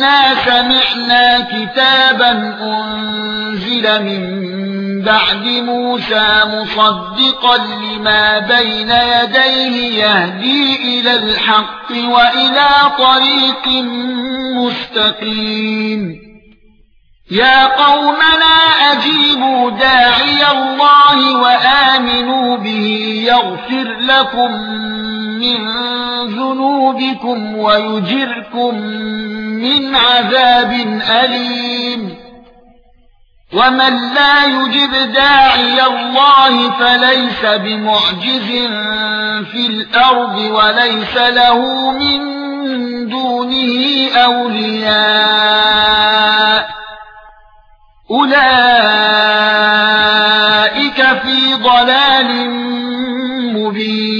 إِنَّا سَمِعْنَا كِتَابًا أُنزِلَ مِن بَعْدِ مُوسَى مُصَدِّقًا لِمَا بَيْنَ يَدَيْهِ يَهْدِي إِلَى الْحَقِّ وَإِلَى طَرِيقٍ مُسْتَقِيمٍ يا قومنا اجيبوا داعي الله وامنوا به يغفر لكم من ذنوبكم ويجركم من عذاب أليم. ومن لا يجب داعي الله فليس بمعجز في الأرض وليس له من دونه أولياء. أولئك في ضلال مبين.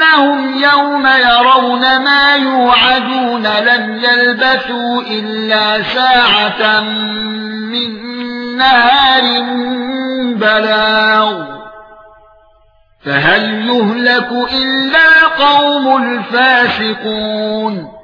كانهم يوم يرون ما يوعدون لم يلبثوا إلا ساعة من نهار بلاغ. فهل يهلك إلا القوم الفاسقون؟